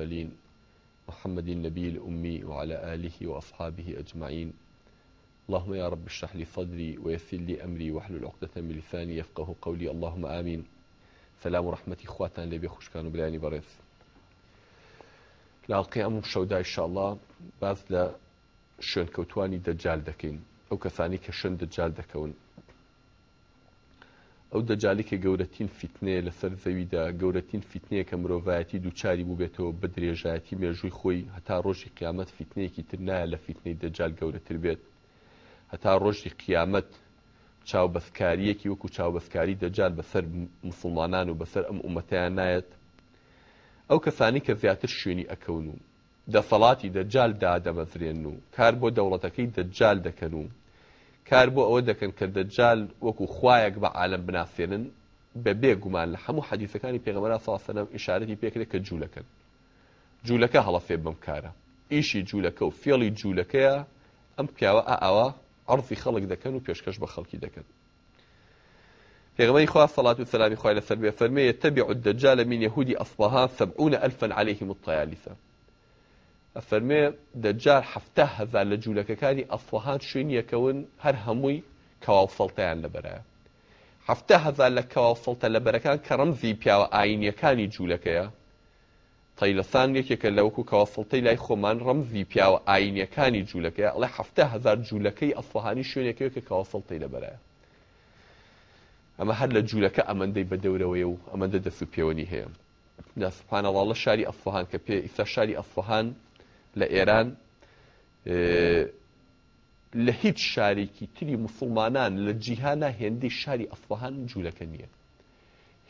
المرسلين محمد النبي الأمي وعلى آله وأصحابه أجمعين اللهم يا رب اشرح لي صدري ويسر لي أمري واحلل عقدة من لساني يفقه قولي اللهم آمين سلام ورحمة إخواتنا لبي خوشكان وبلاني لا ألقي أمم الشوداء إن شاء الله باز لشون كوتواني دجال دكين أو كثاني كشون دجال دكون ئەو دەجاالێکە گەورەترین فیتنەیە لەسەر زەویدا گەورەترین فیتنەیە کە مرۆڤایەتی دووچاری بوو بێتەوە بە درێژایەتی مێژووی خۆی هەتا ڕۆژی قیامەت فیتنەیەکی تر نایە لە فیتنەی دەجال گەورەتر بێت هەتا ڕۆژی قیامەت چاوبەسکاریەکی وەکو چاوبەسکاری دەجار بەسەر مسلمانان و بەسەر ئەم ئومەتیان نایەت ئەو کەسانی کە زیاتر شوێنی ئەکەون و دەسەڵاتی دەجال دادەمەزرێن و کار بۆ دەوڵەتەکەی دەجال دەکەن و کار بۆ ئەوە دەکەن کە دەجال وەکو خوایەک بە عالم بناسێنن بە بێگومان لە هەموو حەدیثەکانی پێغەمەرا ساسەنەم ئشارەتی پێکرێت کە جوولەکەن جوولەکە هەڵەفێ بم کارە ئیشی جوولەکە و فێڵی جوولەکەیە ئەم پیاوە ئاوا عرضی خەڵک دەکەن و پێشکەش بە خەڵکی دەکەن پێغمەی خوا سەڵات و سەلامی خوای لەسەر بێ فەرمەیە تەبیع الدجال من يهودي أصبهان سبعون ألفا عليهم الطيالسة ئەفەرمێ دەجار هەفتە هەزار لە جوولەکەکانی ئەفوهات شوێن یەکەون هەر هەمووی کەوافڵتەیان لەبەرە هەفتە هەزار لە کەوافڵتە لەبەرەکان کە ڕەمزی پیاوە ئاینیەکانی جوولەکەیە تەیلەسان یەکێکە لەوەکو کەوافڵتەی لای خۆمان ڕەمزی پیاوە ئاینیەکانی جوولەکەی ئەڵێ هەفتە هزار جوولەکەی ئەفوهانی شوێنێکەوە کە کەوافڵتەی لەبەرە ئەمە هەر لە جوولەکە ئەمەندەی بە دەورەوەی و ئەمەندە دەسو پێوەنی هەیە ناسپانەڵە لە شاری ئەفوهان کە پێ ئیسا شاری ئەفوهان لە ئێران لە هیچ شارێکی تری مسلمانان لە جیهانە هێندەی شاری ئەفوهان جوولەکە نییە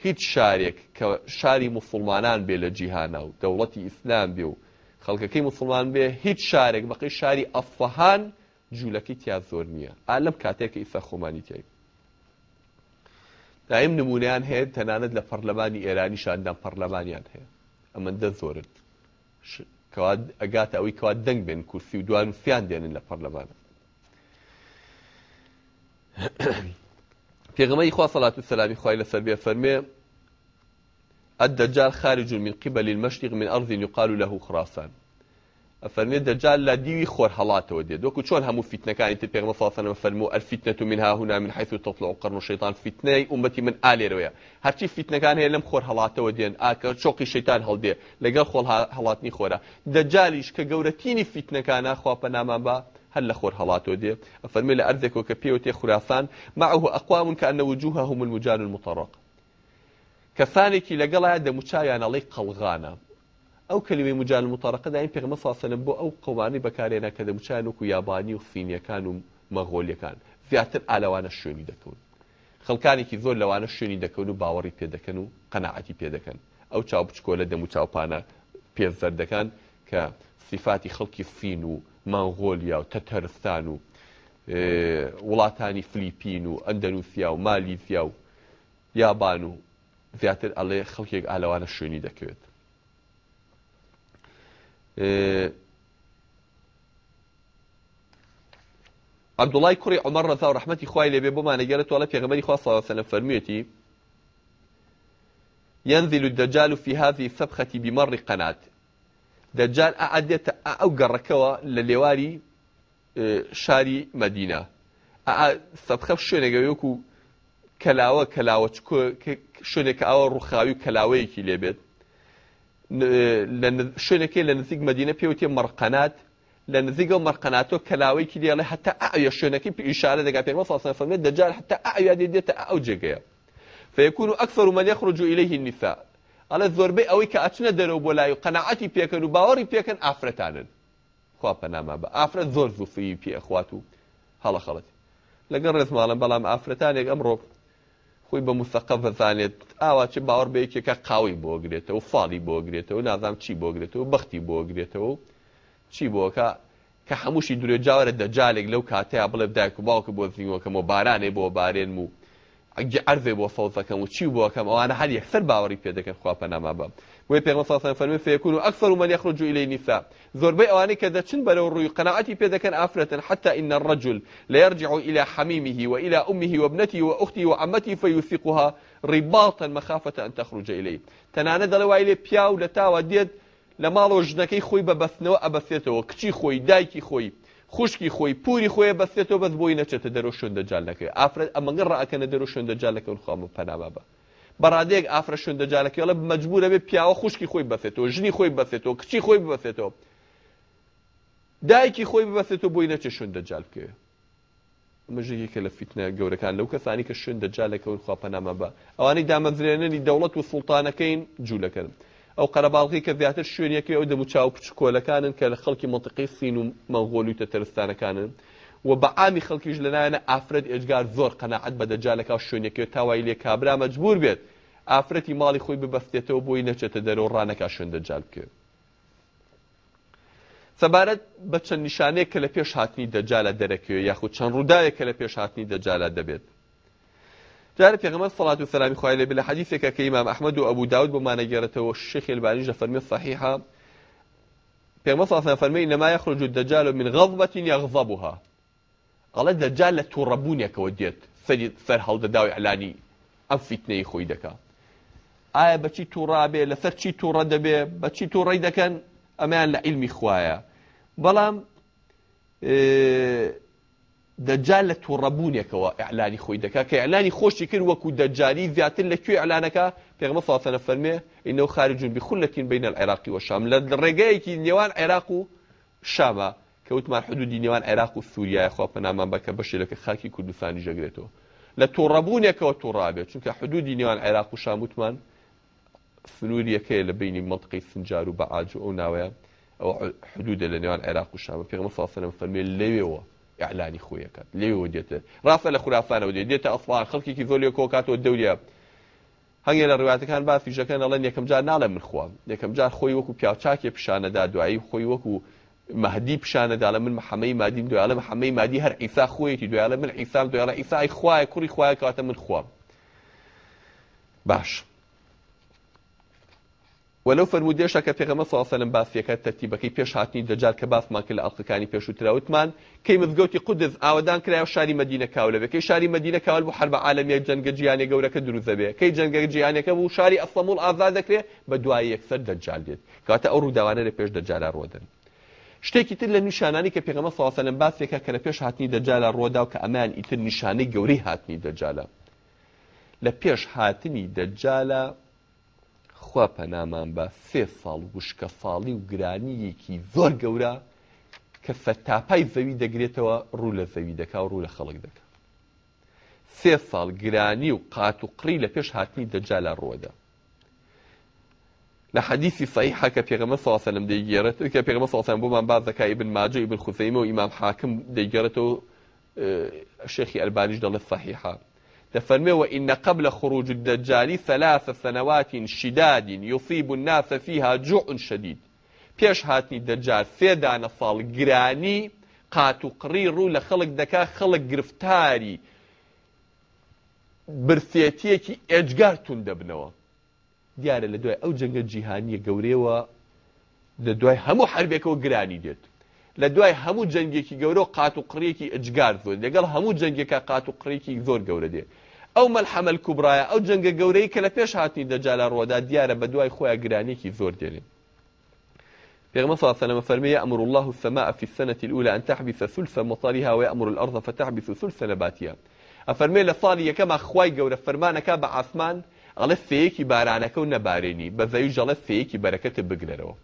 هیچ شارێک کە شاری مسلمانان بێ لە جیهانە و دەوڵەتی ئیسلام بێ و خەڵکەکەی مسلمان بێ هیچ شارێک بەقی شاری ئەفوهان جوولەکەی تیا زۆر نییە ئالم کاتێک ئیسا خۆمانی تێک دایم نمونیان هەیە تەنانەت لە پەرلەمانی ئێرانی شاندان پەرلەمانیان هەیە ئەمەندە زۆرت ئەگاتە ئەوەی کەوا دەنگ بێن کورسی و دوان سیان دێنن لە پەرلەمانە پێغمەی خوا صلاة و سەلامی خوای لەسەر بێ فەرمێ الدجال خارج من قبل المشرق من أرض يقال له خراسان فەرمێت دەجال لە دیوی خۆر هەڵاتەوە دێت وەکو چۆن هەموو فیتنەکانی تر پێغمە فافەنەوە فەرمو ئەرفیتنەت و منها هونا من حيث تطلع قرن الشيطان فتنەی ئومەتی من ئالێرەوەە هەرچی فیتنەکان هەیە لەم خۆر هەڵاتەوە دێن ئاکە چۆقی شەیتان هەڵدێ لەگەڵ خۆڵ هەڵاتنی خۆرە دەجالیش کە گەورەتینی فیتنەکانە خواپە نامان بە هل لخور هلاته دي فرمي لأرضك وكبيوتي خرافان معه أقوام كأن وجوههم المجال المطرق كفانك لقلها دمشايا نلي قلغانا ئەو کلمەی مجال متارقه دایم پێغمە ساسەلم بۆ ئەو قومانی بەکارێنە کە دەموچانوک و یابانی و فینیەکان و مەغۆلیەکان زیاتر ئالەوانە شوێنی دەکەون خەڵکانێکی زۆر لەوانە شوێنی دەکەون و باوەڕی پێدەکەن و قەنەعەتی پێدەکەن ئەو چاو بچکۆلە دەم و چاوپانە پێزەردەکان کە سیفاتی خەڵکی فین و مانغۆلیا و تەتەرستان و وڵاتانی فلیپین و ئەندەنووسیا و مالیزیا و یابان و زیاتر ئەڵێ خەڵکێک ئالەوانە شوێنی دەکەوێت عبدوڵای کوڕی عمر ڕەزا و ڕحمەتی خوای لێبێ بۆ مانەگەرەوە لە پێغەمەری خوا سەنە فەرمیێتی ينزل الدجال في هذه السبخة بمر قناة دجال أعدت أو قركوا للواري شاري مدينة سبخة شوينة يوكو کەلاوە کەلاوە شوێنێک ئەوە ڕوخاوی کەلاوەیەکی لێبێت شوێنەکەی لە نزیک مدینە پێوتێ مەرقەنات لە نزیگە و مەرقەناتۆ کەلاوەیکی دیڵێ هەتا ئاە شوێنەکەی پیشارە دەگا پێمە فاسەفەرمێ دەجار هەتا ئایا دێتە ئەو جێگەیە فەیەکون و ئەکثر و مەلێ خڕجو ئیلەی نیسا ئەلە زۆربەی ئەوەی کە ئەچنە دەرەوە بۆ لای و قەنەعەتی پێکەن و باوەڕی پێکەن ئافرەتانن خواپەنامە بە ئافرەت زۆر زوفی پێخوات و هەڵە خەڵەت لەگەڵ ڕێزماڵم بەڵام ئافرەتانێک ئەمڕۆ خۆی بە مستەقە بەزانێت ئاواچی باوەڕ بەیەکێکە قاوی بۆگرێتەوە فاڵی بۆگرێتەوە نازام چی بۆگرێتەوە بەختی بۆگرێتەوە چی بۆکە کە هەمووشی درێ جاوەرە دەجالێک لەو کاتەیە بڵێ دایک و باوکە بۆ زیینەوەکەم و بارانێ بۆ بارێن و ئەرێ بۆ فەوتەکەم و چی بووەکەم ئەوانە هەر یەکسەر باوەڕی پێ دەکەن خواپە ناما بم وی پێمەساسان فەرمی فێکون و ئەکسەر و من یخرج إلەی النساء زۆربەی ئەوانەی کە دەچن بەرەو ڕووی قەنەعەتی پێ دەکەن ئافرەتن حتى إن الرجل ليرجع إلى حميمه وإلى أمه وابنته وأخته وعمته فيثقها رباطا مخافة أن تخرج إليه تنانە دەڵێوای لێ پیا و لە تاوە دێت لە ماڵەوە ژنەکەی خۆی بەبەستنەوە ئەبەسێتەوە کچی خۆی دایکی خوشکی خۆی پوری خۆی بەستێتەوە بەس بۆی نەچێتە دەرۆ شوێندە جالەکەی ئافرەت ئەمەگە ڕاکەنە دەرۆ شوێندە جالەکە خام پەنابا بە بەڕادەیەک ئافرە شوێندە جالەکە لە مەجبورە بێ پیاوە خوشکی خۆی بەسێتەوە ژنی خۆی بەسێتەوە کچی خۆی بەسێتەوە دایکی خۆی ببەسێتەوە بۆی نەچێ شوێندە جالکەوێ مژێکێکە لە فیتنە گەورەکان لەو کەسانی کە شوێندە جالەکەون خواپەنامە بە ئەوانەی دامەزرێنەری دەوڵەت و سوڵتانەکەین جوولەکەن. ئەو قەرەباڵقی کە زیاتر شوێنیەکەی ئەو دەبوو چاو پچکۆلەکانن کە لە خەڵکی منطقی سین و مەنگۆلی و تەتەرستانەکانن و بە ئامی خەڵکیش لەلایەنە ئافرەت ئێجگار زۆر قەنەعەت بە دەجالەکە شوێنەکەی تاوای لێ کابرا مەجبور بێت ئافرەتی ماڵی خۆی ببەستێتەوە بۆی نەچێتە دەرەوە ڕانەکە شوێن دەجال بکرد سەبارەت بە چەند نیشانەیە کە لە پێش هاتنی دەجالە دەرەکەوێت یاخود چەند ڕووداەیە کە لە پێش هاتنی دەجالە دەبێت جاري پیغمبر صلاة و سلامی خواهی لێ بلە حەدیثێکە کە ئیمام داود بما نجرته والشيخ البانیش لە فەرمی صحیحا پێغمبەر صلی الله عليه انما يخرج الدجال من غضبة يغضبها قال الدجال لتوربون يا كوديت سەری سەر هەڵدەداوی ئەلانی ئەم فیتنەی خۆی دەکا ئایا بەچی تووڕابێ لەسەر چی تووڕە دەبێ بەچی تووڕی دەکەن ئەمەیان لە عیلمی دەجار لە تووڕەبوونێکەوە ئەعلانی خۆی دەکا کە ئەعلانی خۆشی کرد وەکو دەجاری زیاتر لەکوێ ئەلانەکە پێغمە فاسەنە فەرمێ ئینە خارجون بخولەتین بینە العێراقی وەشام لە ڕێگەیەکی نێوان عێراق و شامە کەوتمان حدودی نێوان عێراق و سووریای خوا پەنامان بەکە بەشێلەکە خاکی کوردستانی ژەگرێتەوە لە تووڕەبوونێکەوە تووڕابێت چونکە حدودی نێوان عێراق و شاموتمان سنووریەکەی لە بینی منطقی سنجار و بەعاج و ئەو ناوەیە ئەو حدودە لە نێوان عێراق و شامە پێغمە فاسەنە فەرمێ لەوێەوە ئەعلانی خۆیەکەات لێەوە دێتە ڕاستە لە خوراسانەوە دێت دێتە ئەسڵان خەڵکیی زۆلی کۆکاتەوە دەورە هەنگێ لە ڕواتەکان باسی ژەکەن ئەڵەن یەکەم جار ناڵێ منخواام یەکەم جار خۆی وەکو پیاچاکێ پیشانەدا دوایی خۆی وەکو مەهدی پیشانەدا لە من محەمەی مادیم دوالە محەمەی مادی هەر ئیسا خۆیەتی دوالە من ئیسام دوالە ئیسای خوایە کوڕی خوایە کاتە من خوام باش. وەلو فرمودێشە کە پێغەمە ساسەلم باسیەکە تەرتیبەکەی پێش هاتنی دەجار کە باسمان کرد لە ئەڵلقەکانی پێشووتراوتمان کەی مزگەوتی قودز ئاوادان کرایە شاری مدینە کاولەبەکەی شاری مدینە کاول بۆ هەر بە عالمێک جەنگە جیانێ گەورەکە دروزەبێ کەی جەنگە جیانەکە بوو شاری ئەسەمول ئازا دەکرێت بە دوای یەکسەر دەجار دێت کاتە ئەو ڕووداوانە لە پێش دەجارا ڕۆدن. شتێکی تر لە نیشانانی کە پێغەمە ساسەلم باسێکە کە لە پێش هاتنی دەجارە ڕۆدا و کە ئەمان ئیتر نیشانەی گەورەی هاتنی دەجاە. لە پێش هاتنی دەجاە خوا پەنامان بە فێ فاڵ وشکە فاڵی و گرانیەکی زۆر گەورە کە فەتاپای زەوی دەگرێتەوە ڕوو لە زەوی دەکا و ڕوو لە خەڵک دەکە سێ ساڵ گرانی و قات و قڕی لە پێش هاتنی دەجالا ڕۆدا لە حەدیثی صحیحە کە پێغەمە ساسە لەم دەیگێرێت کە پێغەمە ساسان بۆمان باز دەکای بن ماجە بن خوسەیمە و ئیمام حاکم دەیگەرێتەوە شێخی ئەلبانیش دەڵێت صحیحە دفرمي وإن قبل خروج الدجال ثلاث سنوات شداد يصيب الناس فيها جوع شديد پیش هاتنی دجال سێ دانە ساڵ گرانی قات و قڕی ڕوو لە خەڵک دەکا خەڵک گرفتاری برسێتیەکی ئێجگارتون دەبنەوە دیارە لە دوای ئەو جەنگە جیهانیە گەورەوە لە دوای هەموو حربێکەوە گرانی دێت لە دوای هەموو جەنگێکی گەورە و قات و قڕێکی ئەجگار زۆر لەگەڵ هەموو جەنگێکە قات و قڕێکی زۆر گەورە دێت او ملحمة کوبرایە او جەنگە گەورەی کە لە پێش هاتنی دەجالە ڕۆدا دیارە بە دوای خۆیان زور زۆر دێنێ صلى الله عليه وسلم يأمر الله السماء في السنة الأولى أن تحبث ثلث مطرها ويأمر الأرض فتحبث ثلث نباتها أفرمي لصالي كما خواي قول فرمانك بعثمان على الثيكي باريني ونباريني بذيج على الثيكي بركة بقنروا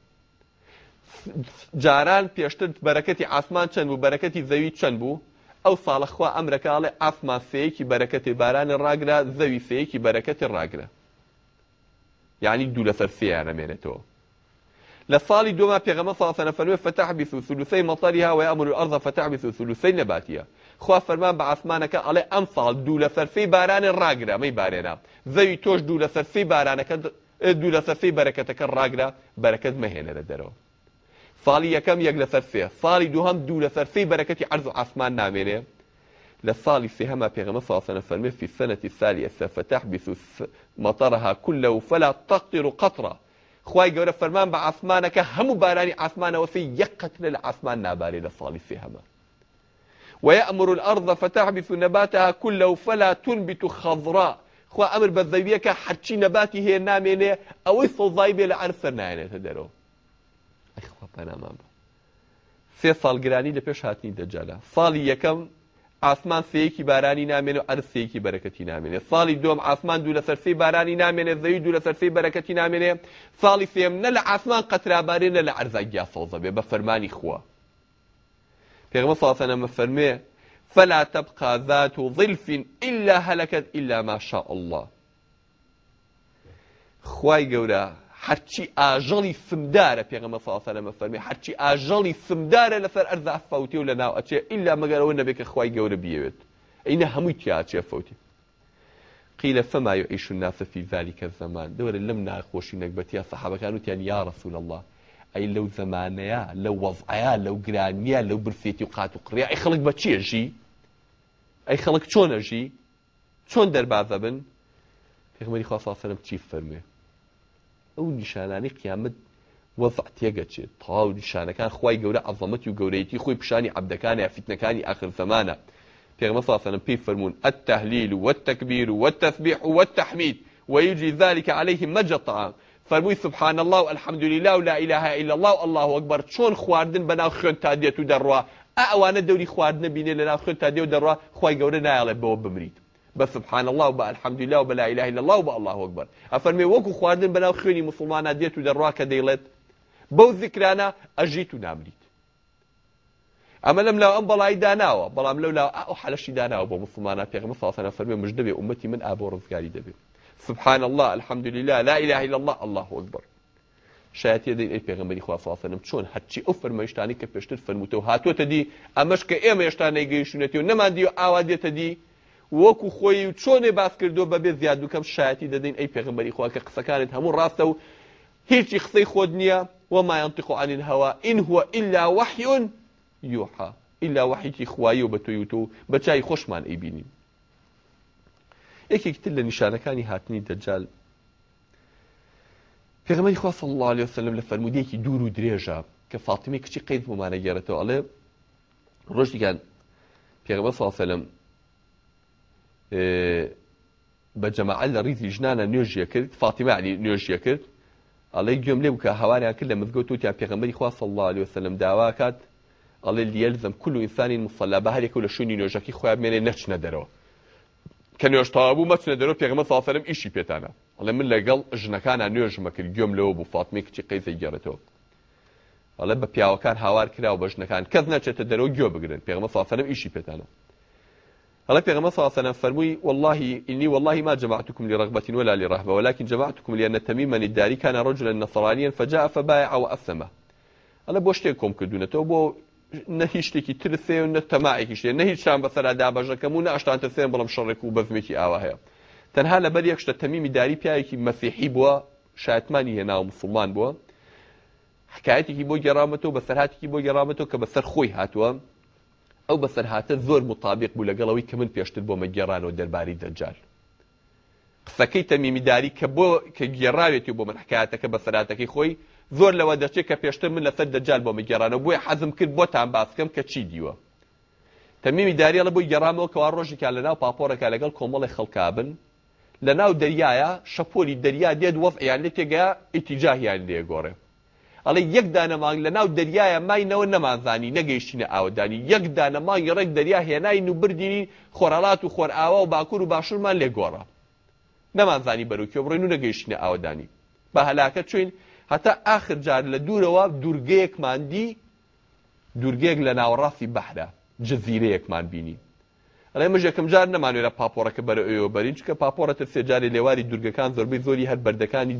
جاران بيشترت بركة عثمان چند بو بركة ذوي چند بو ئەو ساڵەخوا ئەمرەکاڵێ ئافما سەیەکی بەرەکەتی بارانی ڕاگرا زەوی سەیەکی بەرەکەتی ڕاگرە یعنی دوو لەسەر سیان نامێنێتەوە لە ساڵی دوما پێغەمە ساسەنە فەرمێ فتحبث ثلثي مطرها ويأمر الأرض فتحبث ثلثي نباتها خوا فەرمان بە ئاسمانەکە ئەڵێ ئەم ساڵ دوو لە سەرفەی بارانی ڕاگرامەی بارێنە زەوی تۆش دوو لە سەرفەی بارانەکە دوو لە سەرفەی بەرەکەتەکە ڕاگرا بەرەکەت مەهێنە لە دەرەوە فالي یەکەم یەک لە سەرسێ ساڵی دو دوو لە سەرسەی عرض عثمان نامينه لە سهما في غمصة ساسەنە في السنة سەنەتی سالی ئەسە فتەحبیس مەتەرەها کل لەو فەلا تەقیر و قەترە خی گەورە فەرمان بە عثمان هەموو بارانی عسمانەوەسی یەک قەتلە ويأمر الأرض فتحبث نباتها كله فلا تنبت خضراء خوا أمر بذبيك كحتشي نباتي هي نامينة أو يصو ضايبة لعنفر نعينة تدرو ئەخوا پەنامان بە سێ ساڵگرانی لە پێش هاتنی دەجارە ساڵی یەکەم ئاسمان سەیەکی بارانی نامێن و ئەرسێکی بەرەکەتی نامێنێ ساڵی دۆم ئاسمان دوو لە سەرسی بارانی نامێنێ زەوی دوو لە سەرسی بەرەکەتی نامێنێ ساڵی سێم نە لە ئاسمان قەترابارێنە لە ئەرزاگیا سەوزە بێ بە فەرمانی خوا پێغمە ساسەنەمە فەرمێ فلا تبقى ذات ظلف إلا هلكت إلا ما شاء الله خواي قورا هەرچی ئاژەڵی سمدارە پێغمە ساسەرەمە فەرمی هەرچی ئاژەڵی سمدارە لەسەر ئەرزا فەوتی و لە ناو ئەچێ ئللا مەگەرەوە نەبێت کە خی گەورە بیەوێت ئینە هەمووی تیاچێ فەوتی قیل فما يعيش الناس في ذلك الزمان دور لم ناخوشي نكبتي الصحابة كانوا تيان يا رسول الله أي لو زمانيا لو وضعيا لو قرانيا لو برثيتي وقات وقريا أي خلق بچي أجي أي خلق چون أجي چون دربع ذبن في غمري خواصة سلام تشيف فرميه ئەو نیشانانی قیامەت وەزع تێگەچێت تەواو نیشانەکان خی گەورە عظەمەتی و گەورەیەتی خۆی پیشانی عبدەکانی یافتنەکانی ئاخر زمانە پێغمە ساسەنم پێی فرمونون ئەتەهلیل و والتەکبیر و والتەسبیح و والتەحمید ويجري ذلك عليه مجطعا فرمووی سبحان الله و الحمد لله و لا اله الا الله الله اكبر چۆن خواردن بنا خوێن تا دێت و دەڕوا ئەوانە دەوری خواردنە بینێ لەناو خوێن تا دێ و دەڕوا خی گەورە نایڵێ بە سبحان الله وبقى الحمد لله وبلا اله الا الله وبقى الله اكبر افرمي وكو خواردن بلا خيني مسلمانا ديتو و دەڕوا کە دەیڵێت بەو ذکرانە ئەژیت و نامریت ئەمە لەم لاو بلا بەڵای داناوە بەڵام لەو لا بو مسلمانا في بۆ مسلمانە پێغمە ساسەە فەرمێ مش من ابو ڕزگاری دبي سبحان الله الحمد لله لا اله الا الله الله اكبر شایەتی دەین ئەی پێغمبەری خوافاافەنم چۆن چون ئەو افر میشتنی که فەرموتەوە فرموده و هاتو تدی، اما شک ایم میشتنی گیشونه تو نمادیو دێتە تدی. وەکو خۆی و چۆنێ باس کردو بەبێ زیاد وکەم شایەتی دەدەین ئەی پێغمبەری خوا کە قسەکانت هەموو ڕاستە و هیچی قسەی خۆت نییە وما ينطق عن الهوى إن هو إلا وحي يوحى إلا وحيكي خوايي وبتويوتو بچاي خوشمان ايبيني يكي كتل نشانكاني هاتني دجال پیغمبر خوا صلى الله عليه وسلم لفرمودي كي دور و دريجا كفاطمه كشي قيد بمانه گرته الله رشد كان پیغمبر صلى الله عليه وسلم بە جەمەعە لە ڕیتی ژنانە نوێژیە کرد فاتیمانی نوێژیە کرد ئەڵی گوێم لێ بکە هەوانیان کرد لە مزگەوت و تیا پێغمبەری خواص الله عليه وسلم داواکات ئەڵێ لیەلزم كل ئینسانی مصلى بە هەرێک و لە شوێنی نوێژەکەی خۆیان مێنێ نەچنە دەرەوە کە نوێژتەوا بوو مەچنە دەرەوە پێغمە ساسەرم ئیشی پێتانە ئەڵێ من لەگەڵ ژنەکانە نوێژمە کرد گوێم لەوە بوو فاتمی کچی قەیزەی گەڕێتەوە ئەڵێ بە پیاوەکان هاوار کرا و بە ژنەکان کەس نەچێتە دەرەوە گوێ بگرن پێغمە ساسەرم ئیشی پێتانە قال بيغمبر صلى الله عليه والله إني والله ما جمعتكم لرغبة ولا لرهبة ولكن جمعتكم لأن تميما الداري كان رجلا نصرانيا فجاء فبايع وأثمه أنا بوشتكم كدونة بو نهیشتێکی ترسێ و نەتەماعێکی شتێ نەهیچان بەسەرا دابژەکەم و ناشتان تەسێن بڵم شەڕێک و تنها ئاوا هەیە تەنها داري یەکشتە مسيحي داری شاتماني هنا ومسلمان بوا هێنا و مسلمان بووە حکایەتێکی بۆ گەڕامەتەوە بەسەرهاتێکی بۆ گەڕامەتەوە کە ئەو بەسەرهاتە زۆر مطابق بوو لەگەڵەوەی کە من پێشتر بۆمە گێڕانەوە دەرباری دەجار قسەکەی تەمیمیداری کە بۆ کە گێڕاوێتی بۆ من حکایەتەکە بە سەراتەکەی خۆی زۆر لەوە دەچێت کە پێشتر من لەسەر دەجار بۆمە گێڕانەوە بۆی حەزم کرد بۆتان باسکەم کە چی دیوە تەمیمی داریە لە بۆی گەڕامەوە کەوا ڕۆژێکا لە ناو پاپۆرەکە لەگەڵ کۆمەڵی خەڵکابن لە ناو دەریایە شەپۆلی دەریا دێت وەف یان لێ تێگەیا ئیتیجاهیان لێگۆڕێت ئەڵێ یەک دانەمانگ لە ناو دەریایە ماینەوە نەمانزانی نەگەیشتینە ئاودانی یەک دانەمانگی ڕێک دەریا هێناین و بردینین خۆرەڵات و خۆرئاوا و باکوور و باشوورمان لێگۆڕە نەمانزانی بەروکیۆ بڕین و نەگەیشتینە ئاودانی بە هەلاکە چوین هەتا ئاخر جار لە دوورەوە دوورگەیەکماندی دوورگەیەک لە ناوەڕاستی بەحرا جززیرەیەکمان بینی ئەڵێ مژەکەم جار نەمانوێرە پاپۆڕەکە بەرە ئەوەوە بەرینچ کە پاپۆڕەتە سێجاری لێواری دوورگەکان زۆربەی زۆری هەر بەردەکانی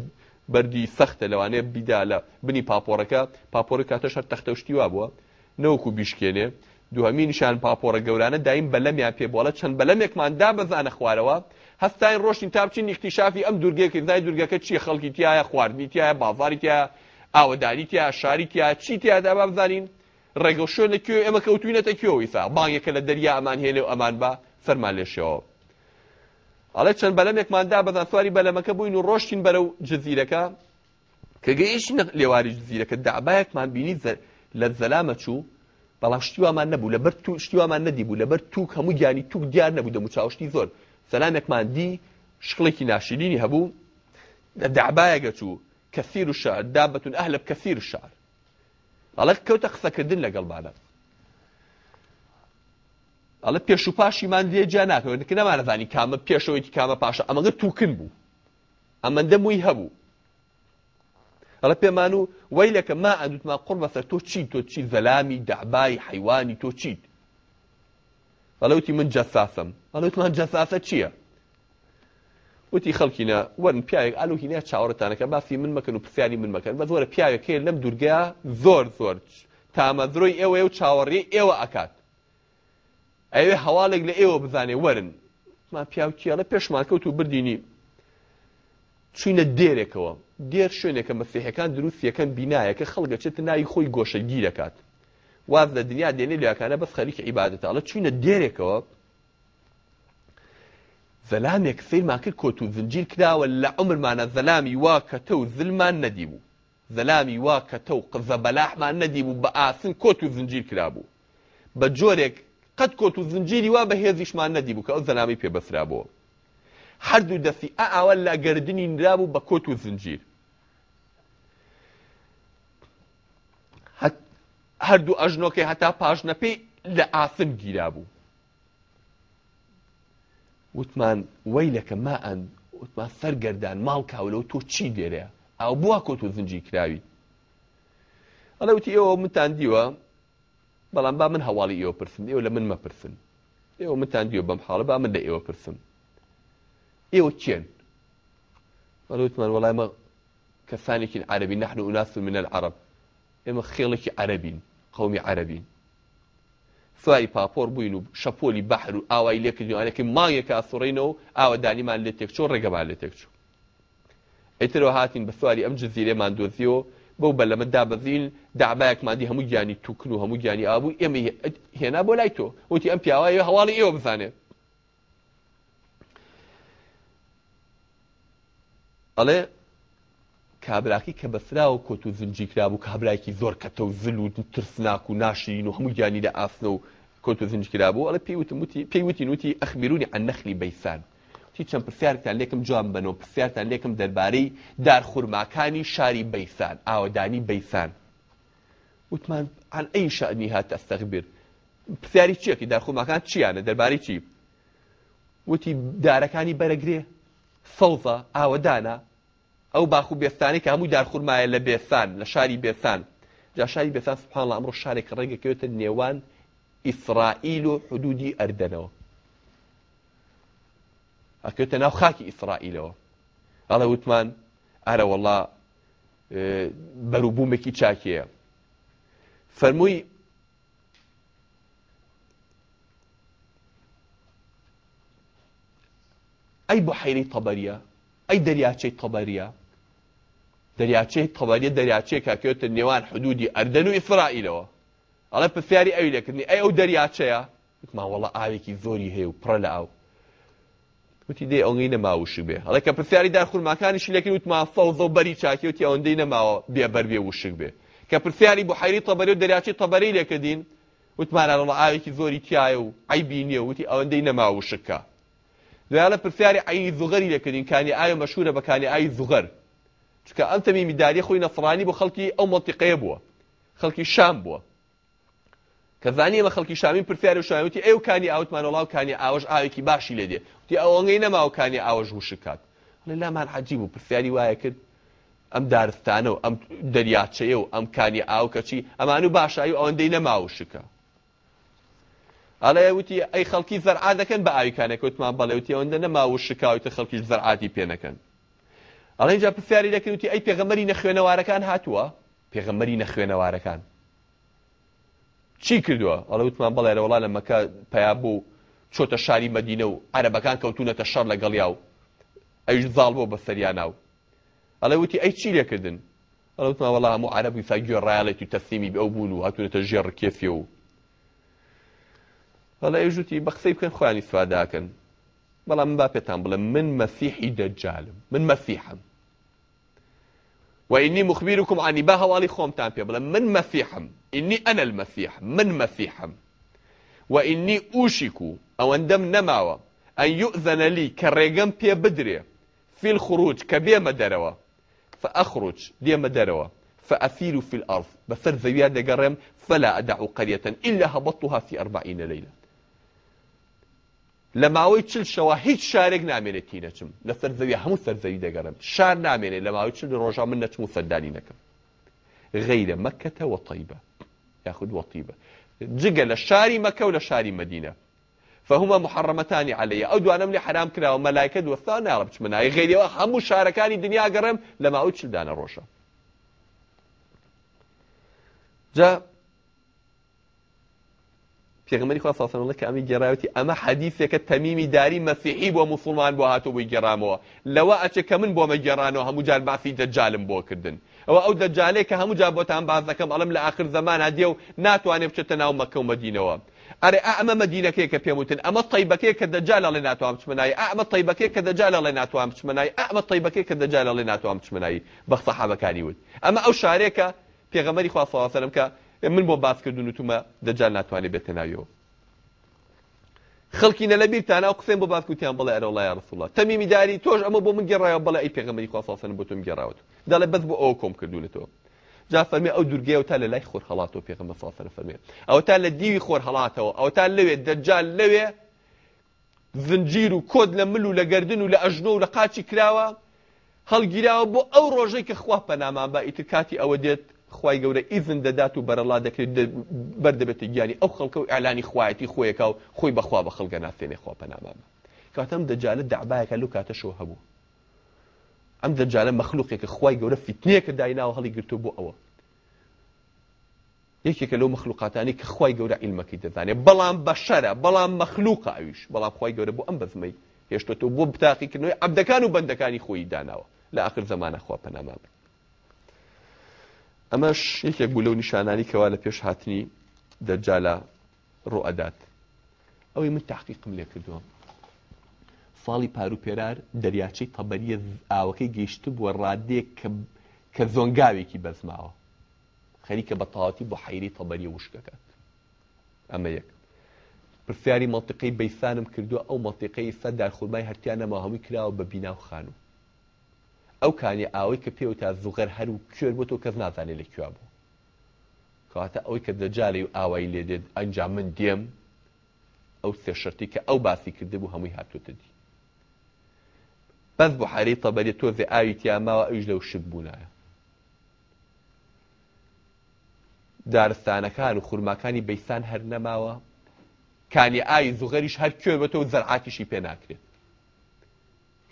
بەردی سەختە لەوانێ بیدا لە بنی پاپۆڕەکە پاپۆرە کاتە شەر تەختەشتی وا بووە نەوەکو بیشکێنێ دوهەمی نیشان پاپۆرە گەورانە دایم بەلەمیان پێ بۆڵە چەند بەلەمێکماندا بەزانە خوارەوە هەستای ڕۆشتین تاپچین نیختیشافی ئەم دورگێکی زای دورگەکە چی خەڵکی تایە خواردنی تایە بازاری تایە ئاوەدانی تایە شاری تایە چی تایادا با بزانین ڕێگەڵ شوێنە کوێ ئێمە کەوتوینەتە کوێ ویسا بانگێکە لە دەریا ئەمان هێنێ و ئەمان بە فەرمان لێشەوە ئەڵێ چەند بەلەمێکماندا بەدان سواری بەلەمەکە بووین و ڕۆشتین بەرە و جززیرەکە کە گەیش لێواری جززیرەکە دابایەکمان بینی لە زەلامە چوو بەڵام شتیوامان نەبوو لە بەر تو شتیوامان نەدیبوو لە بەر توک هەموو گیانی توک دیار نەبوو دەمو چاوشتی زۆر سەلامێکمان دی شقڵێکی ناشرینی هەبوو دابایەگە چوو کەسیر و شار دابەتون ئەهلب کەسیر شار ئەڵەت کەوتە قسەکردن لەگەڵ بانە ئەڵە پێش و پاشیمان لێ جا ناکەوێت کە نەمانەزانی کامە پێشەوەیکی کامە پاشە ئەمەگە تووکن بوو ئەمەندە مووی هەبوو ئەڵە پێمان و وی لەکە ما ئەندوتما قڕ بەسەر تۆ چی تۆ چی زەلامی دابای حیوانی تۆ چیت ئەڵەوتی من جەساسم ئەڵەوتمان جەساسە چییە وتی خەڵکینە وەرن پیاوێک ئالوهینە چاوەڕتانەکە باسی من مەکەن و پرسیاری من مەکەن بە زۆرە پیاوێک هەیە لەم دوورگیا زۆر زۆر تامەدرۆی ئێوە و چاوەڕێ ئێوە ئەکات ئەوێ هەواڵێک لە ئێوە بزانێ وەرن ما پیاوکییاە پێشمان کەوت و بردینی چوینە دێرێکەوە دێر شوێنێکە مەسیحەکان دروست یەکەم بینایەکە خەڵگە چێت ناوی خۆی گۆشە گیرەکات واز لە دنیا دێنێ لەکانە بەس خەریکە عیباەتەڵە چوینە دێرێکەوە زەلامێک سیرمان کرد کۆت و زنجیر کراوە لە عمرمانە زەلامی وا کەتە و زلمان نەدیبوو زەلامی وا کەتە و قزە بەلاحمان نەدیبوو بە ئاسن کۆت و زنجیر کرابوو بە جۆرێک قەت کۆت و زنجیری وا بە هێزیشمان نەدیبوو کە ئەو زەنامی پێبەسرابەوە هەردوو دەستی ئاوە لا گردردنی نرابوو بە کۆت و زنجیر هەردوو ئەژنۆکی هەتا پاژنەپی لە ئاسم گیرا بوو وتمان وەیلەکە ماەن وتمان سەرگەردان ماڵ کاولەوە تۆ چی دێرەیە ئاو بووە کۆت و زنجی کراوی ئەڵە وتی ئێوە متان دیوە بەڵام با من هەواڵی ئێوە پرسن ئێوە لە من مەپرسن ئێوە منتان دیێ بەم حاڵە با من لە ئێوە پرسم ئێوە چێن بەوتمان وەڵامە کەسانێکی عربی نحن ئوناس من العرب ئێمە خێڵێکی عربین قومی عربین سواری پاپۆر بووین و شەپۆلی بەحر و ئاوای لێکردنیوانەکە ماڵیەکە ئاسوڕینەوە ئاوە دانیمان لێ تێکچۆ ڕێگەمان لێ تێکچوو ئیترەوە هاتین بە سواری ئەم جززیرێمان دۆزیەوە بەو بەلەمە دابەزین دابایەک مادی هەموو گیانی توکن و هەموو گیانی ئابوو ئێمە هێنا بۆ لای تۆ وتی ئەم پیاوایە هەواڵی ئێوە بزانێت ئەڵێ کابراکی کە بەسرا و کۆت و زنجی کرابوو کابراکی زۆر کەتە و زل و ترسناک و ناشرین و هەموو گیانی لە ئاسنە و کۆت و زنج کرابوو ئەڵە پێیوتم وتی پێیوتی نوتی ئەخبیرونی ئە نەخلی بەیسان هیچ چەند پرسیارتان لێکم جوان بنەوە پرسیارتان لێکم دەربارەی دارخورماکانی شاری بەیسان ئاوەدانی بەیسان وتمان عن ئەی شەعنی هات ئەستەخبیر پرسیاری چیەکی دارخورماکان چیانە دەربارەی چی وتی دارەکانی بەرەگرێ سەوزە ئاوەدانە ئەو باخ و بێستانی کە هەمووی دارخورمایە لە بێسان لە شاری بێسان جا شاری بێسان سبحانڵ ئەمڕۆ شارێک ڕێگەکەوێتە نێوان ئیسرائیل و حدودی ئەردەنەوە ئەکرێتە ناو خاکی ئیسرائیلەوە ئەڵە وتمان ئارە آه، وڵا بەروبوومێکی چاکیە فەرمووی ئەی بحیرەی تەبەریە ئەی دەریاچەی تەبەریە دەریاچەی تەبەریە که کەوتە نیوان حدودی اردن و ئیسرائیلەوە ئەڵە پرسیاری ئەوی لەکردنی ئەی ئەو دەریاچەیە وتمان وەڵە ئاوێکی زۆری هەیە و پڕە لە ئاو وتی دێ ئەوەی نەماوشی بێ هەڵەکە پرسیاری داخورماکانی شلەکەی وتما فەوزە و بەری چاکی وتی ئەوەندەی نەماوە بێبەر بێ وشک بێ کە پرسیاری بۆ حیری تەبەری و دەریاچی تەبەری لێکردین وتمانە ڕڵعاوێکی زۆری تایە و عیبینیە وتی ئەوەندەی نەماوشکە دوای لە پرسیاری ئای زوغەری لەکردین کانی ئایا مەشهورە بەکانی ئای زوغەر چکە ئەم تەمیمیداری خۆی نەفرانی بۆ خەڵکی ئەو مەڵتیقەیە بووە خەڵکی شام بووە کەزانانی مە خەڵکی شامین پرسیار و شایوتی ئەو کانی ئاوتمانەڵاو کانی ئاوش ئاوێکی باشی لێ دێ وتی ئەوەنگەی نەماوکانی ئاوش وشکات لە لامان حەجیب و پرسیاری وایە کرد ئەم دارستانە و ئەم دەریاچەیە و ئەم کانی ئاوکەچی ئەمان و باشایی و ئەوەندەی نەماوشکە ئەڵێ وتی ئەی خەڵکی زەرعا دەکەن بە ئاویکانەکەوتمان بەڵێوتی ئەوەندە نەماوە شکاوتە خەڵکی زەرعاتی پێنەکەن ئەڵێنجا پرسیاری دەکەوتی ئەی پێغەمەری نەخوێنەوارەکان هاتووە پێغەمەری نەخوێنەوارەکان چی کردووە ئەڵە وتمان بەڵێ وڵا لە مەکە پیابوو چۆتە شاری مەدینە و عربەکان کەوتونەتە شەر لەگەڵیا و ئەوش زاڵ بۆ بە سەریاناو ئەڵێ وتی ئەی چی لێکردن ئەڵە وتمان وڵا هەموو عربی ساگوێ ڕایڵێت و تەسیمی بەو بوون و هاتوونەتە ژێڕ کێفی و ئەڵە ئێژوتی بە قسەی بکەن خۆیانی سواداکەن بەڵام با پێتان بڵێ من مەسیحی دەجالم من مەسیحم وإني مخبركم عن بها والي خوم تانبيا بلا من مەفیحم إني أنا المسيح من مەفیحم وإني أوشكو أو أندم نماوا أن يؤذن لي کە بيا بدري في الخروج كبيا بێمە فأخرج دێمە دەرەوە فأثير في الأرض بەسەر زەویان دقرم فلا أدع قرية إلا هبطتها في أربعين ليلة لماوی چل شوا هیچ نامینه تی نامێنێتی نەچم لە سەرزەوی هەموو سەرزەوی دگرم شار نامینه لماوی ماوەی چل ڕۆژا من نەچم و سەردانی نەکەم غەیرە مەکەتە وەطیبە یاخود و طیبه جگه شاری مکه و لە مدینه فهما محرمتان علي او دوانم لي حرام و كرا وملائكه دوثان عرب مناي غيري هم شاركاني دنيا قرم لما اوتش دانا روشا جا پێغمەری خوا ساسەڵ کە ئەمی گێراوەتی ئەمە حەدیثێکە تەمیمی داری مەسیحی بۆ مسلمان بۆ هاتۆ بووی گێرامەوە لەوە ئەچێ کە من بۆمە گێرانەوە هەموو جار باسی دەجالم بۆ کردن ئەوە ئەو دەجالێ کە هەموو جا بۆتان باز دەکەم ئەڵم لە آخر زەمان هادیە و ناتوانێ بچێتە ناو مەکە و مەدینەوە ئەرێ ئەمە مەدینەکەی کە پێموتن ئەمە تایبەکەی کە دەجالە لێ ناتوان بچمەنایی ئەمە تایبەکەی کە دەجالە لێ ناتوان بچمەنایی ئەمە تایبەکەی کە دەجالە لێ ناتوان بچمەنایی بەخسەحابەکانی وت ئەمە ئەو شارێکە پێغەمەری خوا سەڵ سەلم کە من بۆ باسکردون و تومە دەجار ناتوانێت بێتە ناویەوە خەڵکی نە لەبییرتانە قسەم بۆ باسکوتیان بڵێ ئەرەڵای ڕسوڵە تەمیمی داری تۆش ئەمە بۆ من گەڕایە بەڵە ئەی پێغەمەی خواسەن بۆ تم گەڕاوت دەڵێ بەس بۆ ئەو کۆم کردوونەوە جا فەرمی ئەو دورگەیە و تا لە لای خۆر هەڵاتەوە پێغەمە ساسەن فەرمێ ئەو تا لە دیوی خۆر هەڵاتەوە ئەو تا لەوێ دەجال لەوێ زنجیر و کۆد لە مل و لە گردن و لە ئەژنۆ و لە قاچی کراوە هەڵگیراوە بۆ ئەو ڕۆژەی کە خوا پەنامان بە ئیتر کاتی ئەوە دێت خی گەورە ئیزن دەدات و بەرەڵا دەکرێت بەردەبێتی گیانی ئەو خەڵکە و ئالانی خوایەتی خۆیەکە و خۆی بەخوا بە خەڵگە نافێنێ خۆ پەنامامە کاتەم دەجالە دابایەکە لو کاتەشەوە هەبوو ئەم دەجالە مەخلوقێکە خی گەورە فیتنیەکە دایناوە هەڵی گرتو بۆ ئەوە یەکێکە لەو مەخلوقاتانی کە خی گەورە ئیلمەکی دەزانێ بەڵام بەشەرە بەڵام مەخلوق ئاویش بەڵام خی گەورە بۆ ئەم بەزمەی هێشتۆ بۆ بتاقیکردنەوەی عبدەکان و بەندەکانی خۆی داناوە لە ئاخر زمانە خوا پەنامامە ئەمەش یەکێک بوو لەو نیشانانی کەوا لە پێش هاتنی دەرجا لە ڕۆئدات ئەوەی من تحقیقم لێ کردووە ساڵی پاروپێرار دەریاچەی تەبەریە ئاوەکەی گەیشت بووە ڕادێک کە زۆنگاوێکی بەزماوە خەریکە بەتەواتی بۆ حیری تەبەریە وشکەکەات ئەمە یەک پرسیاری مەڵتقەی بەیسانم کردووە ئەو مەڵتقەی سە دارخورمای هەرتیانە ماهەمووی کراوە بە بیناو خانوو ئەو کانی ئاوەی کە پێوتا زوغەر هەر و کوێر بۆ تۆ کەس نازانێت لە کوێ بوو کەواتە ئەوەی کە دەجارێ و ئاوایی لێ دێت ئەنجام من دێم ئەو سێشتی کە ئەو باسی کرده بوو هەمووی هاتوتە دی بەس بۆ حەری تەبەری تۆزێ ئاوی تیاماوە ئەوش لەو شت بوونایە دارستانەکان و خورماکانی بەیسان هەر نەماوە کانی ئاوی زوغەریش هەر کوێ بە تۆ زەرعاتیشی پێ ناکرێت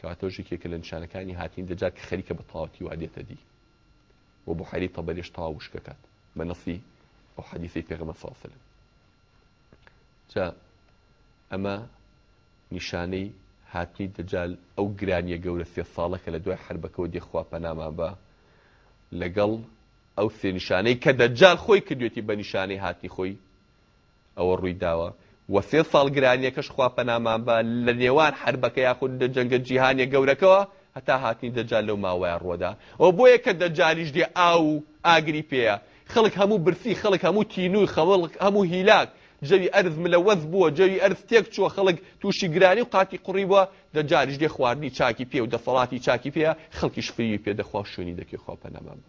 کەواتۆژێکێکە لە نیشانەکانی هاتین دەجار کە خەریکە بە تاواتی وادێتە دی بۆ بۆ حەری تەبەریش تاوشکەکات بە نەسی بۆ حەدیسی پێغمە ساسلم جا ئەمە نیشانەی هاتنی دەجال ئەو گرانیە گەورە سێ ساڵەکە لە دوای حربەکەەوە دێخوا پەناما بە لەگەڵ ئەو سێ نیشانەی کە دەجال خۆی کردوێتی بە نیشانەی هاتی خۆی ئەوە ڕووی داوە وە سێ ساڵ گرانیەکەش خواپەنامان بە لە نێوان حربەکە یاخود لە جەنگە جیهانیە گەورەکەەوە هەتا هاتنی دەجال لەو ماوەیە ڕۆدا ئەو بۆیە کە دەجالیش دێ ئاو و ئاگری پێەیە خەڵک هەموو برسی خەڵک هەموو تینوی خەڵک هەموو هیلاک جەوی ئەرز ملەوەز بووە جەوی ئەرز تێک چوە خەڵک تووشی گرانی و قاتی قوڕی بووە دەجاریش دێ خواردنی چاکی پێ و دەسەڵاتی چاکی پێە خەڵکی شفری پێدەخوا شوێنی دەکێ خواپەنەمامە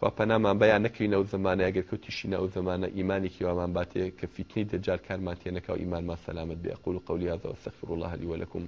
خواپەنامان بەیان نەکەینە و زمانە ئەگەر کەوتیشینە ئەو زمانە ئیمانێکی وامان باتێ کە فیتنی دەجار کارماتێنەکە و ئیمانمان سەلامت بێ قول قولی هذا واستغفر الله لي ولكم